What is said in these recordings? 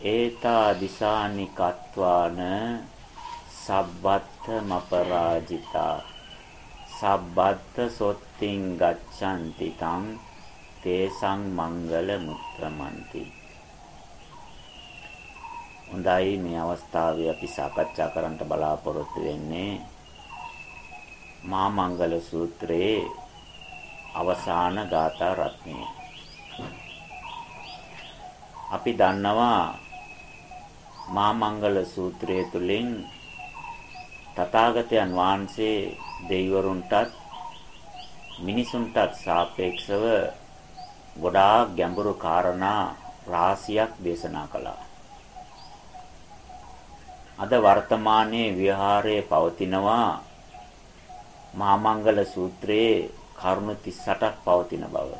ඒතා දිසානි කත්වාන සබ්බත්ත මපරාජිතා සබ්බත්ත සොත්තිං ගච්ඡanti තං තේසං මංගල මුත්‍රමන්ති හොඳයි මේ අවස්ථාවේ අපි සාකච්ඡා කරන්න බලාපොරොත්තු වෙන්නේ මා මංගල සූත්‍රයේ අවසාන ගාථා රත්නය. අපි දන්නවා මා මංගල සූත්‍රය තුලින් තථාගතයන් වහන්සේ දෙවිවරුන්ටත් මිනිසුන්ටත් සාපේක්ෂව ගොඩාක් ගැඹුරු කාරණා රාශියක් දේශනා කළා. අද වර්තමානයේ විහාරයේ පවතිනවා මහා මංගල සූත්‍රයේ කරුණු 38ක් පවතින බව.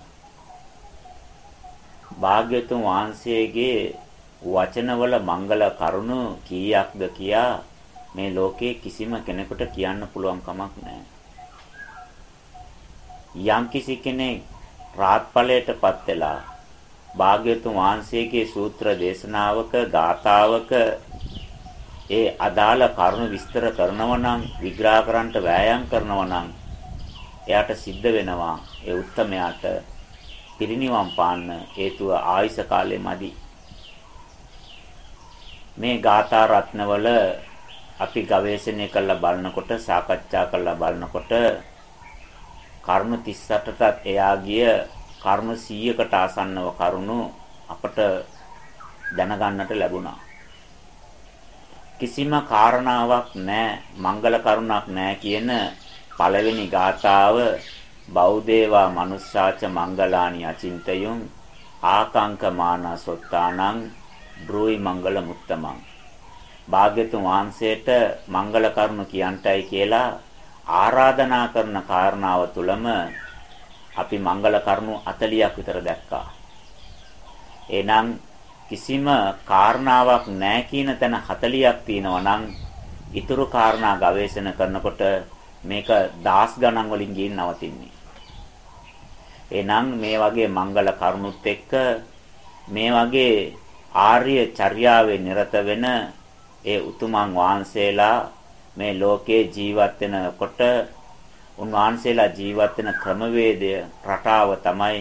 භාග්‍යතුන් වහන්සේගේ වචනවල මංගල කරුණු කීයක්ද කියා මේ ලෝකේ කිසිම කෙනෙකුට කියන්න පුළුවන් කමක් නැහැ. යම් කිසි කෙනෙක් රාත්පලයටපත් වෙලා භාග්‍යතුන් වහන්සේගේ සූත්‍ර දේශනාවක ගාථාවක ඒ අදාළ කරුණු විස්තර කරනවා නම් විග්‍රහ කරන්නට වෑයම් කරනවා නම් එයාට සිද්ධ වෙනවා ඒ උත්තමයාට පිරිණිවන් පාන්න හේතුව ආයුෂ කාලෙ මදි. මේ ගාථා රත්නවල අපි ගවේෂණය කරලා බලනකොට සාකච්ඡා කරලා බලනකොට කරුණු 38ටත් එයා ගිය කරුණු 100කට ආසන්නව කරුණු අපට දැනගන්නට ලැබුණා. කිසිම කාරණාවක් නැහැ මංගල කරුණක් නැහැ කියන පළවෙනි ගාථාව බෞද්ධේවා මනුස්සාච මංගලානි අචින්තයුම් ආකාංකමාන සොත්තානං බ්‍රෝයි මංගල මුත්තමං භාග්‍යතුන් වහන්සේට මංගල කරුණ කියන්ටයි කියලා ආරාධනා කරන කාරණාව තුළම අපි මංගල කරුණු 40ක් විතර දැක්කා. එහෙනම් කිසිම කාරණාවක් නැහැ කියන තැන 40ක් තියෙනවා නම් ඊතුරු කාරණා ගවේෂණ කරනකොට මේක දාස් ගණන් වලින් ගිහින් නවතින්නේ. එහෙනම් මේ වගේ මංගල කරුණුත් එක්ක මේ වගේ ආර්ය චර්යාවේ නිරත වෙන ඒ උතුමන් වහන්සේලා මේ ලෝකේ ජීවත් වෙනකොට උන්වහන්සේලා ජීවත් වෙන ක්‍රමවේදය රටාව තමයි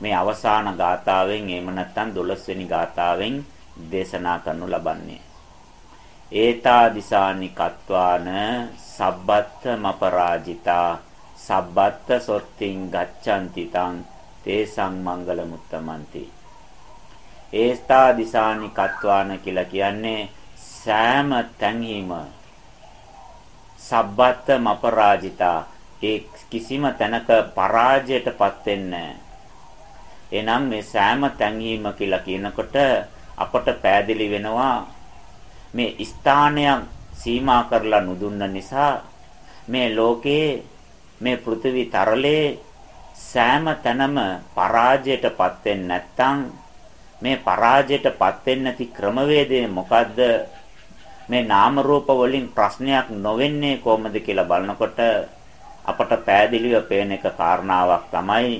මේ අවසාන ගාථාවෙන් එහෙම නැත්නම් 12 වෙනි ගාථාවෙන් දේශනා කරනු ලබන්නේ. ඒතා දිසානි කත්වාන සබ්බත්ත මපරාජිතා සබ්බත්ත සොත්තිං ගච්ඡanti තං තේසං මංගල මුත්තමන්ති ඒස්තා දිසානි කත්වාන කියලා කියන්නේ සෑම තැන්හිම සබ්බත්ත මපරාජිතා ඒ කිසිම තැනක පරාජයටපත් වෙන්නේ එනම් මේ සෑම තැන්හිම කියලා කියනකොට අපට පෑදිලි වෙනවා මේ ස්ථානයක් සීමා කරලා නුදුන්න නිසා මේ ලෝකේ මේ පෘථිවි තරලේ සෑම තැනම පරාජයටපත් වෙන්නේ නැත්නම් මේ පරාජයටපත් වෙන්නේ නැති ක්‍රමවේදය මොකද්ද මේ නාම රූප වලින් ප්‍රශ්නයක් නොවෙන්නේ කොහොමද කියලා බලනකොට අපට පෑදිලිව පේන එක කාරණාවක් තමයි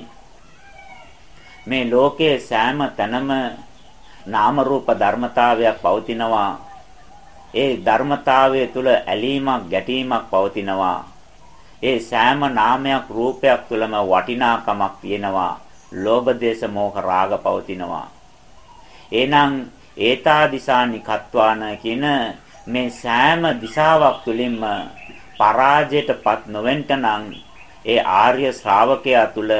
මේ ලෝකයේ සෑම තැනම නාම රූප ධර්මතාවයක් පවතිනවා ඒ ධර්මතාවය තුළ ඇලීමක් ගැටීමක් පවතිනවා. ඒ සෑම නාමයක් රූපයක් තුළම වටිනාකමක් තියෙනවා. ලෝභ දේශ මොහ රාග පවතිනවා. එහෙනම් ඒතා දිසානි කත්වාන කියන මේ සෑම දිශාවක් තුළින්ම පරාජයටපත් නොවෙන්න නම් ඒ ආර්ය ශ්‍රාවකයා තුළ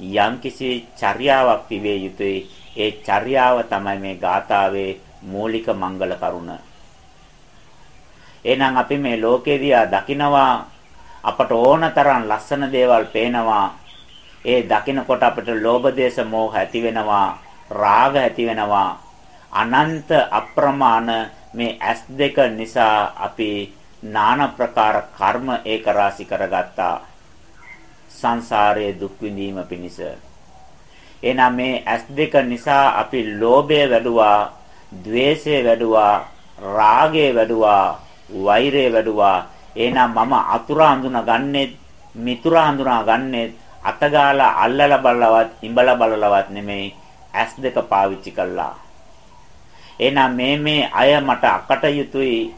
යම්කිසි චර්යාවක් තිබිය යුතුයි. ඒ චර්යාව තමයි මේ ගාථාවේ මූලික මංගල කරුණ. එහෙනම් අපි මේ ලෝකේ දිහා දකිනවා අපට ඕන තරම් ලස්සන දේවල් පේනවා. ඒ දකිනකොට අපිට ලෝභ දේශ මොහ ඇති වෙනවා. රාග ඇති වෙනවා. අනන්ත අප්‍රමාණ මේ ඇස් දෙක නිසා අපි নানা ප්‍රකාර කර්ම ඒක රාශි කරගත්තා. සංසාරයේ දුක් විඳීම පිණිස. එනනම් මේ ඇස් දෙක නිසා අපි ලෝභය වැඩුවා, ద్వේෂය වැඩුවා, රාගය වැඩුවා, වෛරය වැඩුවා. එනනම් මම අතුරු හඳුනාගන්නේ, මිතුරු හඳුනාගන්නේ අතගාලා අල්ලලා බලලවත්, ඉඹලා බලලවත් නෙමෙයි. ඇස් දෙක පාවිච්චි කළා. එහෙනම් මේ මේ අය මට අකටයුතුයි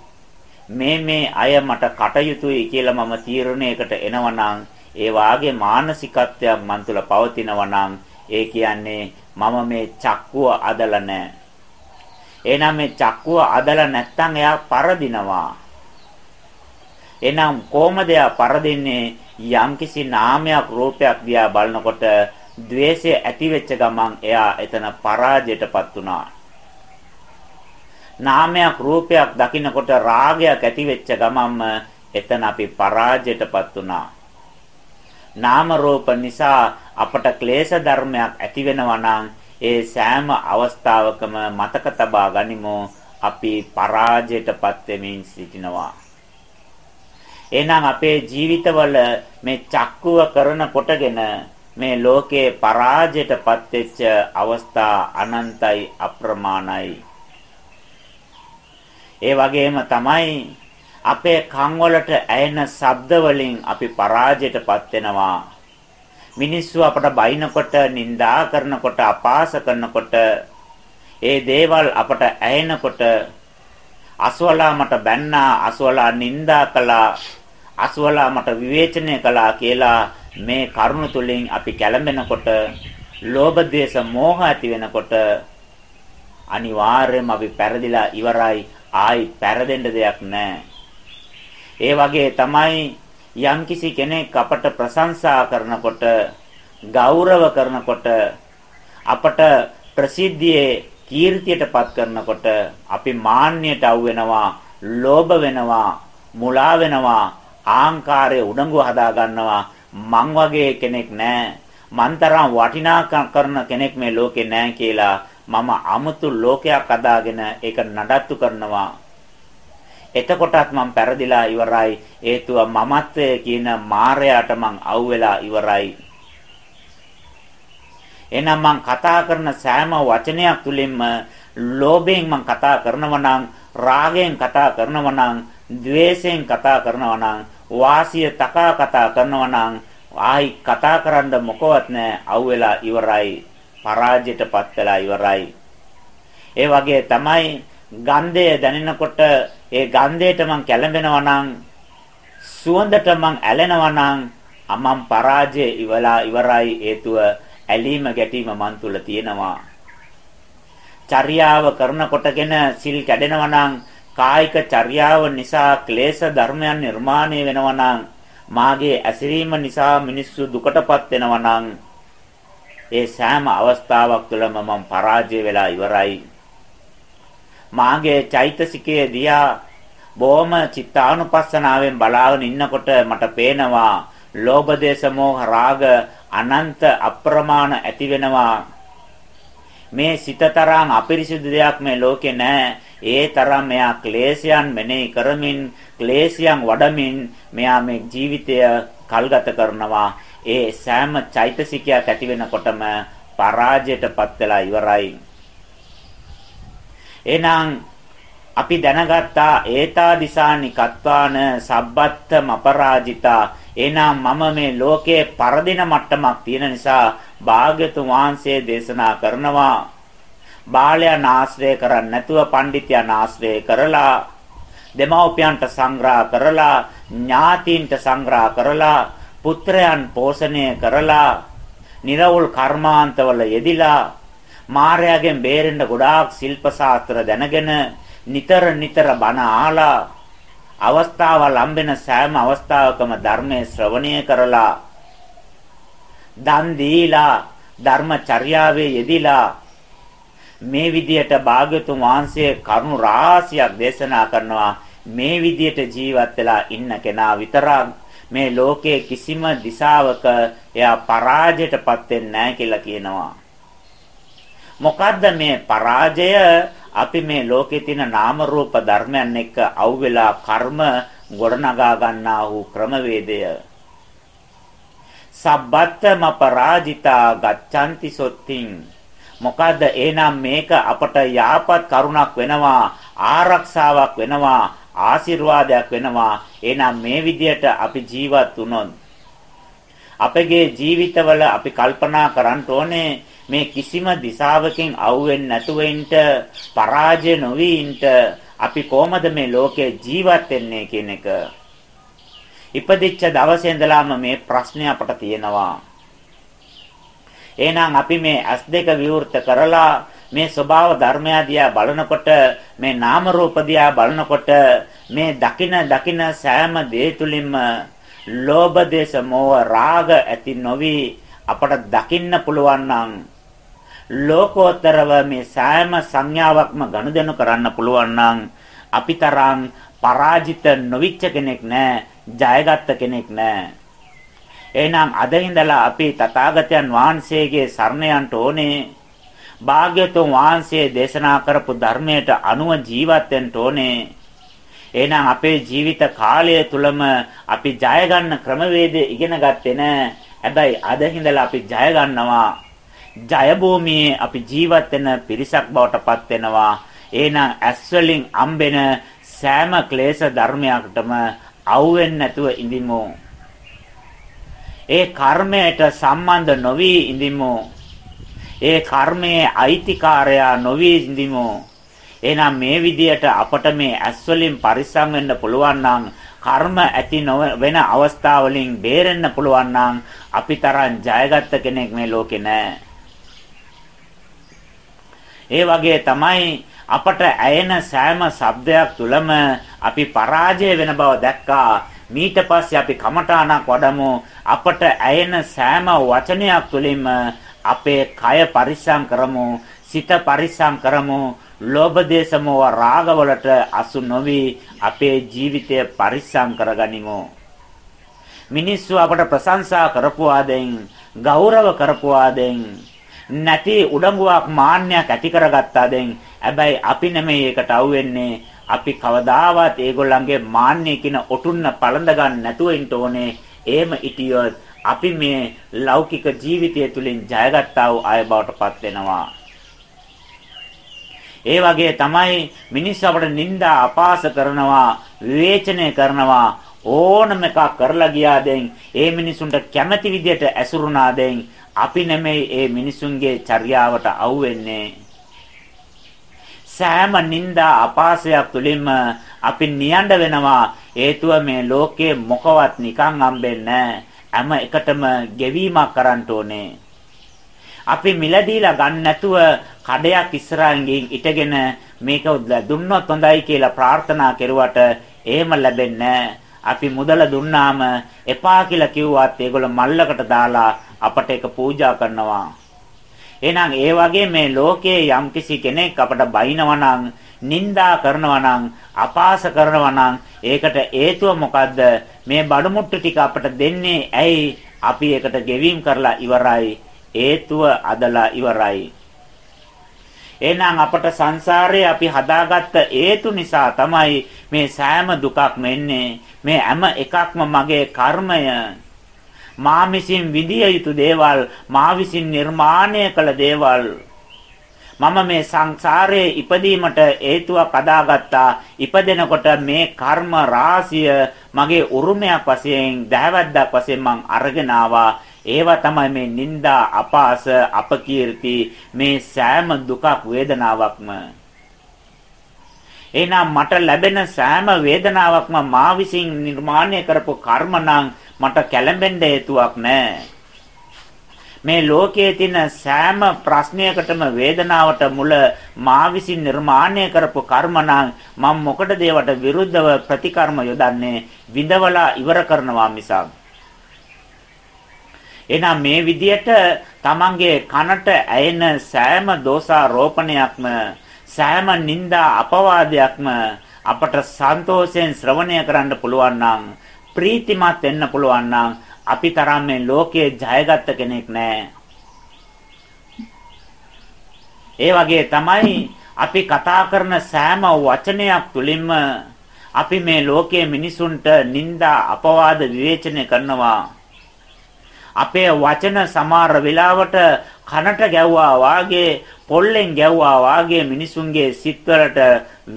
මේ මේ අය මට කටයුතුයි කියලා මම තීරණයකට එනවනම් ඒ වාගේ මානසිකත්වයක් මන් තුළ පවතිනවා නම් ඒ කියන්නේ මම මේ චක්කුව අදලා නැහැ. එහෙනම් මේ චක්කුව අදලා නැත්නම් එයා පරදිනවා. එහෙනම් කොහමද එයා පරදින්නේ? යම්කිසි නාමයක් රූපයක් දිහා බලනකොට द्वේෂය ඇති වෙච්ච ගමන් එයා එතන පරාජයටපත් වුණා. නාමයක් රූපයක් දකිනකොට රාගයක් ඇති වෙච්ච ගමන්ම එතන අපි පරාජයටපත් වුණා. නාම රූප නිසා අපට ක්ලේශ ධර්මයක් ඇති වෙනවා නම් ඒ සෑම අවස්ථාවකම මතක තබා ගනිමු අපි පරාජයටපත් වෙමින් සිටිනවා. එහෙනම් අපේ ජීවිතවල මේ චක්කුව කරන කොටගෙන මේ ලෝකේ පරාජයටපත් වෙච්ච අවස්ථා අනන්තයි අප්‍රමාණයි. ඒ වගේම තමයි අපේ කන් වලට ඇයෙන ශබ්ද වලින් අපි පරාජයටපත් වෙනවා. මිනිස්සු අපට බයිනකොට, නිඳා කරනකොට, අපාස කරනකොට ඒ දේවල් අපට ඇයෙනකොට අසවලා මට බැන්නා, අසවලා නිඳා කළා, අසවලා මට විවේචනය කළා කියලා මේ කරුණ තුලින් අපි කැළඹෙනකොට ලෝභ ද්වේෂ මෝහ ඇති වෙනකොට අනිවාර්යයෙන්ම අපි පෙරදිලා ඉවරයි. ආයි පෙරදෙන්න දෙයක් නැහැ ඒ වගේ තමයි යම්කිසි කෙනෙක් අපට ප්‍රශංසා කරනකොට ගෞරව කරනකොට අපට ප්‍රසිද්ධියේ කීර්තියටපත් කරනකොට අපි මාන්නයට අවු වෙනවා ලෝභ වෙනවා මුලා වෙනවා ආංකාරයේ උඩඟු හදා ගන්නවා. මං වගේ කෙනෙක් නෑ. මං තරම් වටිනාකම් කරන කෙනෙක් මේ ලෝකේ නෑ කියලා මම අමුතු ලෝකයක් අදාගෙන ඒක නඩත්තු කරනවා. එතකොටත් මං පෙරදිලා ඉවරයි. හේතුව මමත්වය කියන මායයට මං අවුලා ඉවරයි. එහෙනම් මං කතා කරන සෑම වචනයක් තුලින්ම ලෝභයෙන් මං කතා කරනවා නම් රාගයෙන් කතා කරනවා නම් ද්වේෂයෙන් කතා කරනවා නම් වාසිය තකා කතා කරනවා නම් ආයි කතා කරන්න මොකවත් නැහැ අවුවෙලා ඉවරයි. පරාජයටපත් වෙලා ඉවරයි. ඒ වගේ තමයි ගන්ධය දැනෙනකොට ඒ ගන්ධයට මං කැළඹෙනවා නම් සුවඳට මං ඇලෙනවා නම් අමම් පරාජය ඉවලා ඉවරයි හේතුව ඇලීම ගැටීම මන් තුල තියෙනවා. චර්යාව කරනකොටගෙන සිල් කැඩෙනවා නම් කායික චර්යාව නිසා ක්ලේශ ධර්මයන් නිර්මාණය වෙනවා නම් මාගේ ඇසිරීම නිසා මිනිස්සු දුකටපත් වෙනවා නම් ඒ සෑම අවස්ථාවක් තුළම මම පරාජය වෙලා ඉවරයි. මාගේ චෛතසිකයේ දියා බොහොම චිත්තානුපස්සනාවෙන් බලාගෙන ඉන්නකොට මට පේනවා ලෝභ දේශ මොහ රාග අනන්ත අප්‍රමාණ ඇති වෙනවා මේ සිතතරම් අපිරිසිදු දෙයක් මේ ලෝකේ නැහැ ඒ තරම් මෙයා ක්ලේශයන් මෙනෙහි කරමින් ක්ලේශයන් වඩමින් මෙයා මේ ජීවිතය කල්ගත කරනවා. ඒ සෑම චෛතසිකයක් ඇති වෙනකොටම පරාජයටපත් වෙලා ඉවරයි. එහෙනම් අපි දැනගත්තා ඒතා දිසානි කත්වාන සබ්බත්ත මපරාජිතා එහෙනම් මම මේ ලෝකයේ පරදින මට්ටමක් තියෙන නිසා භාග්‍යතුන් වහන්සේ දේශනා කරනවා. බාලයන් ආශ්‍රය කරන්නේ නැතුව පඬිත්‍යයන් ආශ්‍රය කරලා දෙමව්පියන්ට සංග්‍රහ කරලා ඥාතීන්ට සංග්‍රහ කරලා පුත්‍රයන් පෝෂණය කරලා නිර්වුල් කර්මාන්තවල යෙදිලා මාර්යාගෙන් බේරෙන්න ගොඩාක් ශිල්ප ශාස්ත්‍ර දැනගෙන නිතර නිතර බණ ආලා අවස්ථාවල් හම්බෙන සෑම අවස්ථාවකම ධර්මයේ ශ්‍රවණය කරලා දන් දීලා ධර්මචර්යාවේ යෙදිලා මේ විදියට භාග්‍යතුන් වහන්සේ කරුණු රාශියක් දේශනා කරනවා. මේ විදියට ජීවත් වෙලා ඉන්න කෙනා විතරක් මේ ලෝකයේ කිසිම දිශාවක එයා පරාජයටපත් වෙන්නේ නැහැ කියලා කියනවා. මොකද්ද මේ පරාජය? අපි මේ ලෝකේ තියෙන නාම රූප ධර්මයන් එක්ක අවුවෙලා කර්ම ගොඩනගා ගන්නා වූ ක්‍රමවේදය. සබ්බත්තම පරාජිතා ගච්ඡanti සොත්තිං මොකද්ද? එහෙනම් මේක අපට යාපත් කරුණක් වෙනවා ආරක්ෂාවක් වෙනවා ආශිර්වාදයක් වෙනවා. එහෙනම් මේ විදියට අපි ජීවත් වුණොත් අපගේ ජීවිතවල අපි කල්පනා කරන්න ඕනේ මේ කිසිම දිශාවකින් අවුෙන්නේ නැතුව ඉන්න පරාජය නොවි ඉන්න අපි කොහොමද මේ ලෝකේ ජීවත් වෙන්නේ කියන එක. ඉපදිච්ච දවසේ ඉඳලාම මේ ප්‍රශ්නේ අපට තියෙනවා. එහෙනම් අපි මේ S2 විවෘත කරලා මේ ස්වභාව ධර්මය දිහා බලනකොට මේ නාම රූප දිහා බලනකොට මේ දකින දකින සෑම දේ තුලින්ම ලෝභ දේශ මොහ රාග ඇති නොවි අපට දකින්න පුළුවන් නම් ලෝකෝත්තරව මේ සෑම සංඥාවක්ම ගනුදෙනු කරන්න පුළුවන් නම් අපිතරම් පරාජිත නොවිච්ච කෙනෙක් නෑ ජයගත්ත කෙනෙක් නෑ. එහෙනම් අද ඉඳලා අපි තථාගතයන් වහන්සේගේ සරණ යන්න ඕනේ භාග්‍යතුන් වහන්සේ දේශනා කරපු ධර්මයට අනුව ජීවත් වෙන්න ඕනේ එහෙනම් අපේ ජීවිත කාලය තුලම අපි ජය ගන්න ක්‍රමවේදය ඉගෙන ගත්තේ නැහැ. හැබැයි අද හිඳලා අපි ජය ගන්නවා. ජය භූමියේ අපි ජීවත් වෙන පිරිසක් බවට පත් වෙනවා. එහෙනම් ඇස් වලින් අම්බෙන සෑම ක්ලේශ ධර්මයකටම අවුෙන්නේ නැතුව ඉඳිමු. ඒ කර්මයට සම්බන්ධ නොවි ඉඳිමු. ඒ කර්මයේ අයිතිකාරයා නොවි ඉඳිමු. එහෙනම් මේ විදියට අපට මේ ඇස් වලින් පරිස්සම් වෙන්න පුළුවන් නම් කර්ම ඇති වෙන අවස්ථාවලින් බේරෙන්න පුළුවන් නම් අපි තරම් ජයගත්ත කෙනෙක් මේ ලෝකේ නැහැ. ඒ වගේ තමයි අපට ඇයෙන සෑම ශබ්දයක් තුලම අපි පරාජය වෙන බව දැක්කා. මීට පස්සේ අපි කමඨාණක් වඩමු. අපට ඇයෙන සෑම වචනයක් තුලින්ම අපේ කය පරිස්සම් කරමු, සිත පරිස්සම් කරමු. ලෝභ දේශ මොහ රාගවලට අසු නොවි අපේ ජීවිතය පරිස්සම් කරගනිමු. මිනිස්සු අපට ප්‍රශංසා කරපුවාදෙන් ගෞරව කරපුවාදෙන් නැති උඩඟුවක් මාන්නයක් ඇති කරගත්තාදෙන් හැබැයි අපි නෙමෙයි ඒකට අහුවෙන්නේ අපි කවදාවත් ඒගොල්ලන්ගේ මාන්නය කියන ඔටුන්න පළඳ ගන්න නැතුව ඉන්න ඕනේ. එහෙම ඉතියොත් අපි මේ ලෞකික ජීවිතය තුළින් ජයගත්තා වූ අය බවට පත් වෙනවා. ඒ වගේ තමයි මිනිස්සු අපට නිନ୍ଦා අපාස කරනවා විවේචනය කරනවා. ඕනම එකක් කරලා ගියාදෙන් ඒ මිනිසුන්ට කැමැති විදියට ඇසුරුනාදෙන් අපි නෙමෙයි ඒ මිනිසුන්ගේ චර්යාවට අහුවෙන්නේ. සෑම නිନ୍ଦා අපාසයක් තුලින්ම අපි නියඬ වෙනවා. හේතුව මේ ලෝකේ මොකවත් නිකන් හම්බෙන්නේ හැම එකටම ගෙවීමක් කරන්න ඕනේ. අපි මිලදීලා ගන්න නැතුව කඩයක් ඉස්සරහින් ඉටගෙන මේක දුන්නොත් හොඳයි කියලා ප්‍රාර්ථනා කෙරුවට එහෙම ලැබෙන්නේ අපි මුදල දුන්නාම එපා කියලා කිව්වත් ඒගොල්ලෝ මල්ලකට දාලා අපට ඒක පූජා කරනවා. එහෙනම් ඒ වගේ මේ ලෝකයේ යම්කිසි කෙනෙක් අපට බයිනවා නම් නිନ୍ଦා කරනවා නම් අපාස කරනවා නම් ඒකට හේතුව මොකද්ද මේ බඩු මුට්ටු ටික අපට දෙන්නේ ඇයි අපි ඒකට ගෙවීම් කරලා ඉවරයි හේතුව අදලා ඉවරයි. එහෙනම් අපට සංසාරේ අපි හදාගත්ත හේතු නිසා තමයි මේ සෑම දුකක්ම එන්නේ. මේ හැම එකක්ම මගේ කර්මය. මා විසින් විඳිය යුතු දේවල්, මා විසින් නිර්මාණය කළ දේවල්. මම මේ සංසාරයේ ඉපදීමට හේතුවක් අදාගත්තා. ඉපදෙනකොට මේ කර්ම රාශිය මගේ උරුමයක් වශයෙන්, දහවැද්දක් වශයෙන් මං අරගෙන ආවා. ඒවා තමයි මේ නිന്ദා අපාස අපකීර්ති මේ සෑම දුකක් වේදනාවක්ම එහෙනම් මට ලැබෙන සෑම වේදනාවක්ම මා විසින් නිර්මාණය කරපු කර්ම මට කැළඹෙන්න හේතුවක් නැහැ මේ ලෝකයේ තියෙන සෑම ප්‍රශ්නයකටම වේදනාවට මුල මා විසින් නිර්මාණය කරපු කර්ම මම මොකටද ඒවට විරුද්ධව ප්‍රතිකර්ම යොදන්නේ? විඳවලා ඉවර කරනවා මිසක්. එහෙනම් මේ විදියට තමන්ගේ කනට ඇයෙන සෑම දෝෂාරෝපණයක්ම සෑම නිന്ദා අපවාදයක්ම අපට සන්තෝෂයෙන් ශ්‍රවණය කරන්න පුළුවන් නම් ප්‍රීතිමත් වෙන්න පුළුවන් නම් අපි තරම් මේ ලෝකයේ ජයගත්ත කෙනෙක් නැහැ. ඒ වගේ තමයි අපි කතා කරන සෑම වචනයක් තුලින්ම අපි මේ ලෝකයේ මිනිසුන්ට නිନ୍ଦා අපවාද විවේචනය කරනවා. අපේ වචන සමහර වෙලාවට කනට ගැව්වා වාගේ පොල්ලෙන් ගැව්වා වාගේ මිනිසුන්ගේ සිත්වලට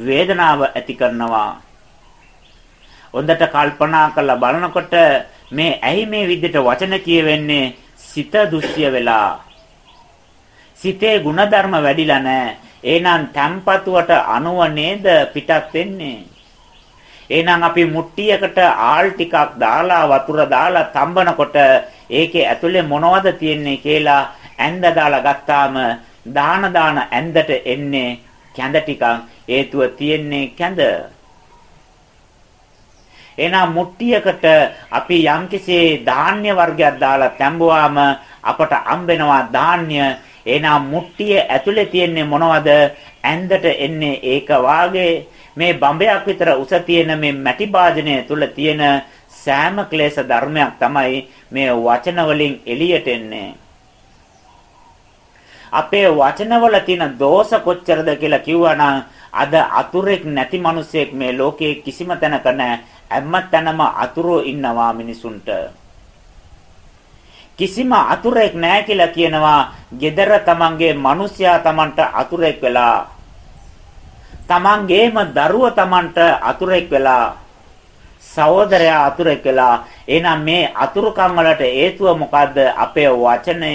වේදනාව ඇති කරනවා. හොඳට කල්පනා කරලා බලනකොට මේ ඇයි මේ විදිහට වචන කියවෙන්නේ සිත දුස්සිය වෙලා සිතේ ಗುಣධර්ම වැඩිලා නැහැ. එහෙනම් තැම්පතුවට අනුව නේද පිටත් වෙන්නේ. එහෙනම් අපි මුට්ටියකට ආල් ටිකක් දාලා වතුර දාලා තම්බනකොට ඒකේ ඇතුලේ මොනවද තියෙන්නේ කියලා ඇඳ දාලා ගත්තාම දාන දාන ඇඳට එන්නේ කැඳ ටිකක් හේතුව තියෙන්නේ කැඳ. එහෙනම් මුට්ටියකට අපි යම්කිසි ධාන්‍ය වර්ගයක් දාලා තැඹුවාම අපට හම්බෙනවා ධාන්‍ය. එහෙනම් මුට්ටිය ඇතුලේ තියෙන්නේ මොනවද? ඇඳට එන්නේ ඒක වාගේ මේ බඹයක් විතර උස තියෙන මේ මැටි භාජනය තුල තියෙන සෑම ක්ලේශ ධර්මයක් තමයි මේ වචන වලින් එළියට එන්නේ. අපේ වචනවල තියෙන දෝෂ කොච්චරද කියලා කිව්වනම් අද අතුරෙක් නැති මිනිසෙක් මේ ලෝකයේ කිසිම තැනක නැහැ. හැම තැනම අතුරු ඉන්නවා මිනිසුන්ට. කිසිම අතුරෙක් නැහැ කියලා කියනවා. gedara තමන්ගේ මිනිසයා තමන්ට අතුරෙක් වෙලා තමන්ගේම දරුව තමන්ට අතුරෙක් වෙලා සහෝදරයා අතුරෙක් වෙලා එහෙනම් මේ අතුරුකම් වලට හේතුව මොකද්ද අපේ වචනය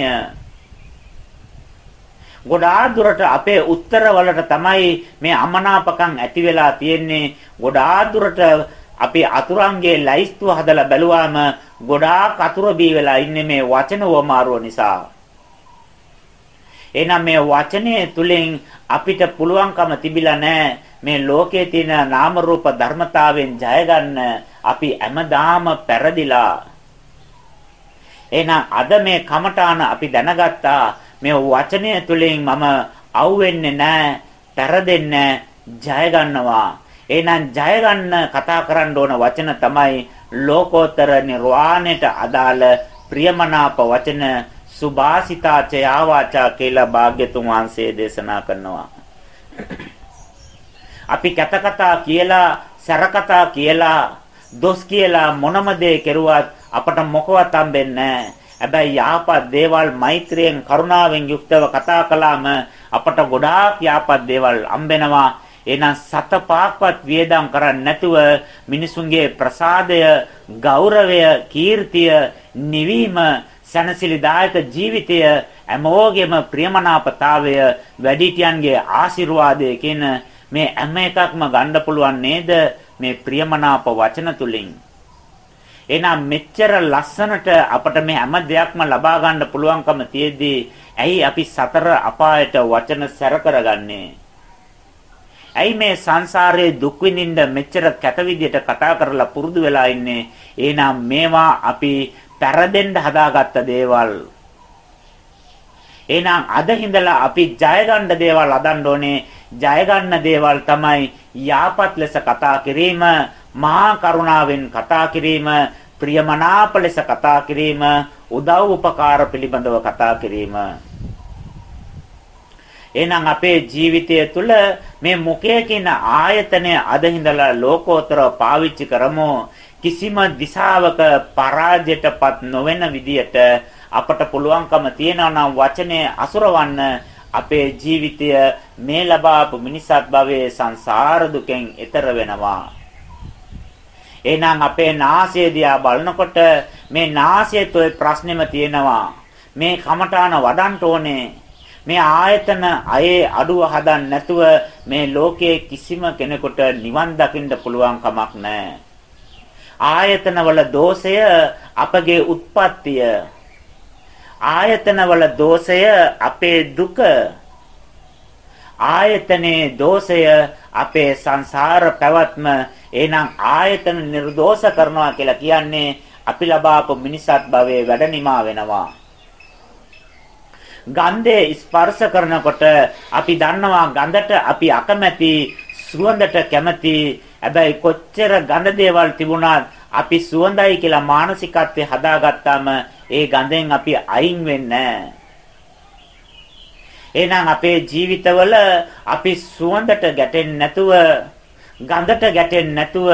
ගොඩාක් දුරට අපේ උත්තර වලට තමයි මේ අමනාපකම් ඇති වෙලා තියෙන්නේ ගොඩාක් දුරට අපි අතුරුන්ගේ ලයිස්තුව හදලා බැලුවාම ගොඩාක් අතුරු බී වෙලා ඉන්නේ මේ වචන වමාරුව නිසා. එහෙනම් මේ වචනය තුලින් අපිට පුළුවන්කම තිබිලා නැහැ. මේ ලෝකයේ තියෙන නාම රූප ධර්මතාවෙන් ජය ගන්න අපි හැමදාම පෙරදිලා. එහෙනම් අද මේ කමඨාන අපි දැනගත්තා. මේ වචනය තුලින් මම අවුෙන්නේ නැහැ පෙරදෙන්නේ ජය ගන්නවා. එහෙනම් ජය ගන්න කතා කරන්න ඕන වචන තමයි ලෝකෝත්තර නිර්වාණයට අදාළ ප්‍රියමනාප වචන සුභාසිතා චයාවාචා කියලා භාග්‍යතුන් වහන්සේ දේශනා කරනවා. අපි කතකතා කියලා, සරකතා කියලා, දොස් කියලා මොනම දේ කෙරුවත් අපට මොකවත් හම්බෙන්නේ හැබැයි යහපත් දේවල් මෛත්‍රියෙන් කරුණාවෙන් යුක්තව කතා කළාම අපට ගොඩාක් යහපත් දේවල් හම්බෙනවා. එහෙනම් සත පාක්වත් වියදම් කරන්නේ නැතුව මිනිසුන්ගේ ප්‍රසාදය, ගෞරවය, කීර්තිය, නිවීම සනසිලිදායක ජීවිතය හැමෝගෙම ප්‍රියමනාපතාවය වැඩිටියන්ගේ ආශිර්වාදය කියන මේ හැම එකක්ම ගන්න පුළුවන් නේද? මේ ප්‍රියමනාප වචන තුලින්. එහෙනම් මෙච්චර ලස්සනට අපට මේ හැම දෙයක්ම ලබා ගන්න පුළුවන්කම තියෙද්දී ඇයි අපි සතර අපායට වචන සැර කරගන්නේ? ඇයි මේ සංසාරයේ දුක් විඳින්න මෙච්චර කැත විදියට කතා කරලා පුරුදු වෙලා ඉන්නේ එහෙනම් මේවා අපි පෙරදෙන්න හදාගත්ත දේවල්. එහෙනම් අද හිඳලා අපි ජය ගන්න දේවල් හදන්න ඕනේ. ජය ගන්න දේවල් තමයි යාපත් ලෙස කතා කිරීම, මහා කරුණාවෙන් කතා කිරීම, ප්‍රියමනාප ලෙස කතා කිරීම, උදව් උපකාර පිළිබඳව කතා කිරීම. එහෙනම් අපේ ජීවිතය තුළ මේ මුඛය කියන ආයතනය අද හිඳලා ලෝකෝත්තරව පාවිච්චි කරමු. කිසිම දිශාවක පරාජයටපත් නොවන විදියට අපට පුළුවන්කම තියනවා නම් වචනේ අසුරවන්න අපේ ජීවිතය මේ ලබාපු මිනිසත් භවයේ සංසාර දුකෙන් එතර වෙනවා. එහෙනම් අපේ නාසය දිහා බලනකොට මේ නාසයේත් ওই ප්‍රශ්නෙම තියෙනවා. මේ කමඨාන වඩන්න ඕනේ. මේ ආයතන අයේ අඩුව හදන්න නැතුව මේ ලෝකයේ කිසිම කෙනෙකුට නිවන් දකින්න පුළුවන් කමක් නැහැ. ආයතනවල දෝෂය අපගේ උත්පත්තිය. ආයතනවල දෝෂය අපේ දුක. ආයතනයේ දෝෂය අපේ සංසාර පැවැත්ම. එහෙනම් ආයතන නිර්දෝෂ කරනවා කියලා කියන්නේ අපි ලබාපු මිනිසත් භවයේ වැඩ නිමා වෙනවා. ගන්ධය ස්පර්ශ කරනකොට අපි දන්නවා ගඳට අපි අකමැති සුවඳට කැමති. හැබැයි කොච්චර ගඳ දේවල් තිබුණත් අපි සුවඳයි කියලා මානසිකත්වයේ හදාගත්තාම ඒ ගඳෙන් අපි අයින් වෙන්නේ එහෙනම් අපේ ජීවිතවල අපි සුවඳට ගැටෙන්නේ නැතුව ගඳට ගැටෙන්නේ නැතුව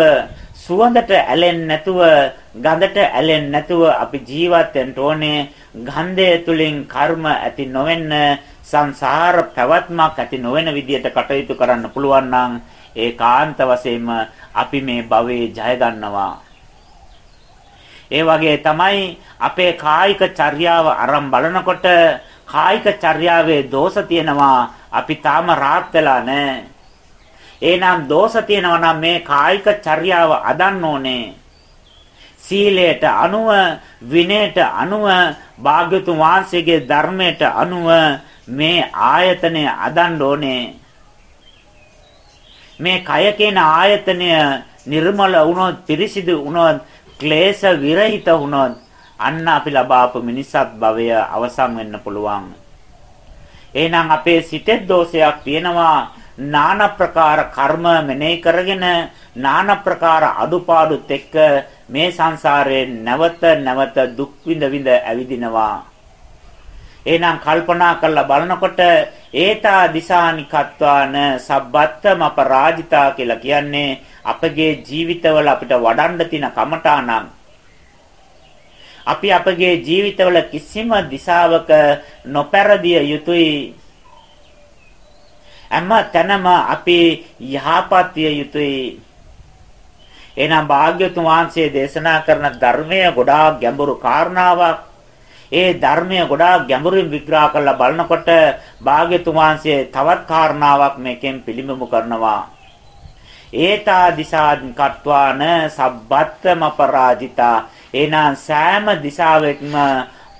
සුවඳට ඇලෙන්නේ නැතුව ගඳට ඇලෙන්නේ නැතුව අපි ජීවත් වෙන්න ඕනේ. ගන්ධය තුලින් කර්ම ඇති නොවෙන්න සංසාර පැවැත්මක් ඇති නොවන විදියට කටයුතු කරන්න පුළුවන් නම් ඒකාන්ත වශයෙන්ම අපි මේ භවයේ ජය ගන්නවා ඒ වගේ තමයි අපේ කායික චර්යාව අරන් බලනකොට කායික චර්යාවේ දෝෂ තියෙනවා අපි තාම රාත් වෙලා නැහැ එහෙනම් දෝෂ තියෙනවා නම් මේ කායික චර්යාව අදන්න ඕනේ. සීලයට අනුව විනයට අනුව භාග්‍යතුන් වහන්සේගේ ධර්මයට අනුව මේ ආයතනය අදන්න ඕනේ. මේ කය කියන ආයතනය නිර්මල වුණොත් පිරිසිදු වුණොත් ක්ලේශ විරහිත වුණොත් අන්න අපි ලබාපු මිනිසත් භවය අවසන් වෙන්න පුළුවන්. එහෙනම් අපේ සිතේ දෝෂයක් තියෙනවා নানা ප්‍රකාර කර්ම මෙනෙහි කරගෙන নানা ප්‍රකාර අඩුපාඩුත් එක්ක මේ සංසාරයේ නැවත නැවත දුක් විඳ විඳ ඇවිදිනවා. එහෙනම් කල්පනා කරලා බලනකොට ඒතා දිසානිකත්වාන සබ්බත්තම අපරාජිතා කියලා කියන්නේ අපගේ ජීවිතවල අපිට වඩන්න තියෙන කමඨානම් අපි අපගේ ජීවිතවල කිසිම දිශාවක නොපැරදිය යුතුයි හැම තැනම අපි යහපත් විය යුතුයි. එහෙනම් භාග්‍යතුන් වහන්සේ දේශනා කරන ධර්මය ගොඩාක් ගැඹුරු කාරණාවක්. ඒ ධර්මය ගොඩාක් ගැඹුරින් විග්‍රහ කරලා බලනකොට භාග්‍යතුන් වහන්සේ තවත් කාරණාවක් මේකෙන් පිළිඹු කරනවා. ඒතා දිසාන් කත්වාන සබ්බත්තම පරාජිතා එහෙනම් සෑම දිශාවෙක්ම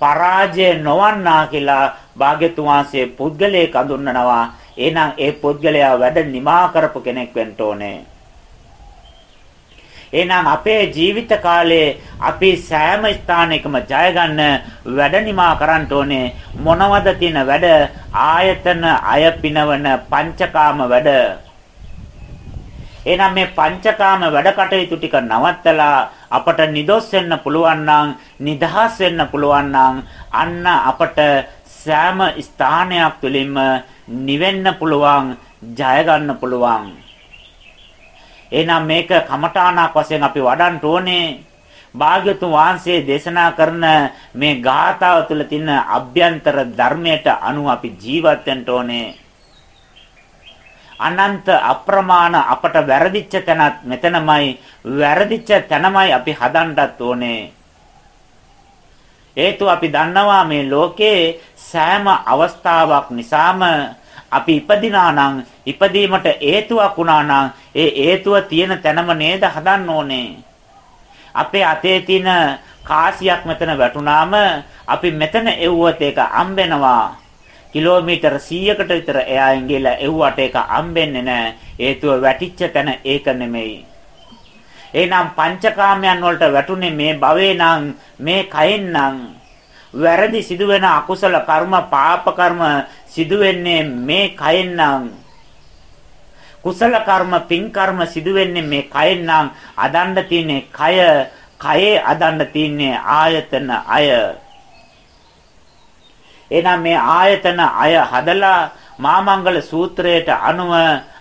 පරාජය නොවන්නා කියලා භාග්‍යතුන් වහන්සේ පුද්ගලයෙක් අඳුන්වනවා එහෙනම් ඒ පුද්ගලයා වැඩ නිමා කරපු කෙනෙක් වෙන්න ඕනේ. එහෙනම් අපේ ජීවිත කාලයේ අපි සෑම ස්ථානයකම ජය ගන්න වැඩ නිමා කරන්න ඕනේ. මොනවද තියෙන වැඩ? ආයතන අය පිනවන පංචකාම වැඩ. එහෙනම් මේ පංචකාම වැඩ කටයුතු ටික නවත්තලා අපට නිදොස් වෙන්න පුළුවන් නම් නිදහස් වෙන්න පුළුවන් නම් අන්න අපට සෑම ස්ථානයක් තුළින්ම නිවෙන්න පුළුවන් ජය ගන්න පුළුවන්. එහෙනම් මේක කමඨාණක් වශයෙන් අපි වඩන්න ඕනේ. භාග්‍යතුන් වහන්සේ දේශනා කරන මේ ගාථාව තුළ තියෙන අභ්‍යන්තර ධර්මයට අනුව අපි ජීවත් වෙන්න ඕනේ. අනන්ත අප්‍රමාණ අපට වැරදිච්ච තැනත් මෙතනමයි වැරදිච්ච තැනමයි අපි හදන්නත් ඕනේ. හේතුව අපි දන්නවා මේ ලෝකේ සෑම අවස්ථාවක් නිසාම අපි ඉපදිනා නම් ඉපදීමට හේතුවක් වුණා නම් ඒ හේතුව තියෙන තැනම නේද හදන්න ඕනේ. අපේ අතේ තියෙන කාසියක් මෙතන වැටුනාම අපි මෙතන එව්වොත් ඒක අම්බෙනවා. කිලෝමීටර් 100කට විතර එයායින් ගිහලා එව්වට ඒක අම්බෙන්නේ නැහැ. හේතුව වැටිච්ච තැන ඒක නෙමෙයි. එහෙනම් පංචකාමයන් වලට වැටුනේ මේ භවේ නම් මේ කයෙන් නම් වැරදි සිදුවෙන අකුසල කර්ම පාප කර්ම සිදුවෙන්නේ මේ කයෙන් නම්. කුසල කර්ම පින් කර්ම සිදුවෙන්නේ මේ කයෙන් නම්. අදන්න තියෙන්නේ කය කයේ අදන්න තියෙන්නේ ආයතන අය. එහෙනම් මේ ආයතන අය හදලා මාමංගල සූත්‍රයට අනුව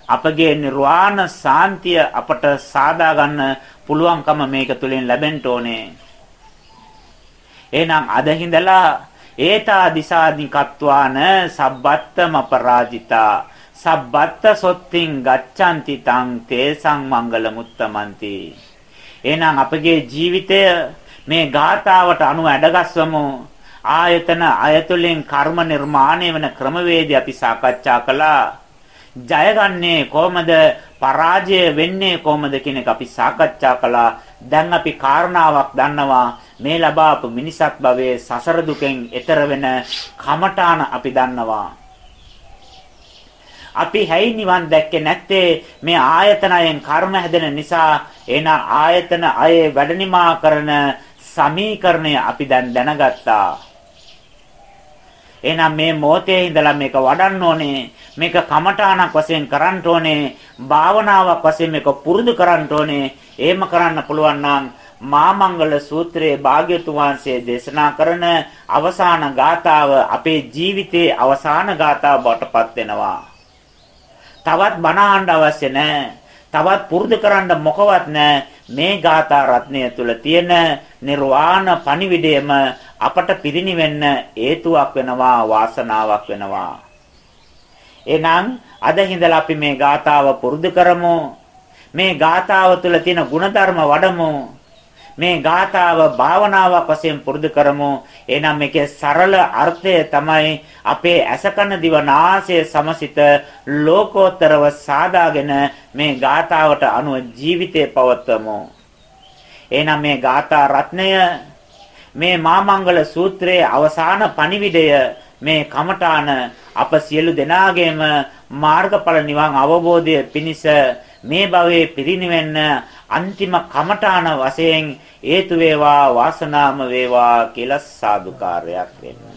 අපගේ නිර්වාණ සාන්තිය අපට සාදා ගන්න පුළුවන්කම මේක තුලින් ලැබෙන්න ඕනේ. එහෙනම් අද හිඳලා ඒතා දිසානිකත්වාන සබ්බත්තම පරාජිතා සබ්බත්ත සොත්තිං ගච්ඡanti තං තේසං මංගල මුත්තමන්ති. එහෙනම් අපගේ ජීවිතය මේ ගාතාවට අනුව ඇඩගස්වමු. ආයතන අයතුලින් කර්ම නිර්මාණය වෙන ක්‍රමවේදය අපි සාකච්ඡා කළා. ජයගන්නේ කොහමද පරාජය වෙන්නේ කොහමද කියන එක අපි සාකච්ඡා කළා දැන් අපි කාරණාවක් දන්නවා මේ ලබාපු මිනිසත් භවයේ සසර දුකෙන් එතර වෙන කමඨාන අපි දන්නවා. අපි හැයි නිවන් දැක්කේ නැත්තේ මේ ආයතනයෙන් කර්ම හැදෙන නිසා එන ආයතන අයේ වැඩනිමා කරන සමීකරණය අපි දැන් දැනගත්තා. එහෙනම් මේ මොහොතේ ඉඳලා මේක වඩන්න ඕනේ. මේක කමඨාණක් වශයෙන් කරන්න ඕනේ. භාවනාවක් වශයෙන් මේක පුරුදු කරන්න ඕනේ. එහෙම කරන්න පුළුවන් නම් මාමංගල සූත්‍රයේ භාග්‍යතුන් වහන්සේ දේශනා කරන අවසාන ගාතාව අපේ ජීවිතයේ අවසාන ගාතාව බවටපත් වෙනවා. තවත් බණ අවශ්‍ය නැහැ. තවත් පුරුදු කරන්න මොකවත් නැහැ. මේ ගාථා රත්නය තුල තියෙන නිර්වාණ පණිවිඩයම අපට පිරිණිවෙන්න හේතුවක් වෙනවා වාසනාවක් වෙනවා. එහෙනම් අද හිඳලා අපි මේ ගාථාව පුරුදු කරමු. මේ ගාථාව තුළ තියෙන ಗುಣධර්ම වඩමු. මේ ගාථාව භාවනාවක් වශයෙන් පුරුදු කරමු. එහෙනම් මේකේ සරල අර්ථය තමයි අපේ අසකන දිවනාසය සමසිත ලෝකෝත්තරව සාදාගෙන මේ ගාථාවට අනුව ජීවිතේ පවත්වමු. එහෙනම් මේ ගාථා රත්නය මේ මාමංගල සූත්‍රයේ අවසාන පණිවිඩය මේ කමඨාන අප සියලු දෙනාගේම මාර්ගඵල නිවන් අවබෝධය පිණිස මේ භවයේ පිරිනිවෙන්න අන්තිම කමඨාන වශයෙන් හේතු වේවා වාසනාම වේවා කියලා සාදුකාරයක් වෙන්න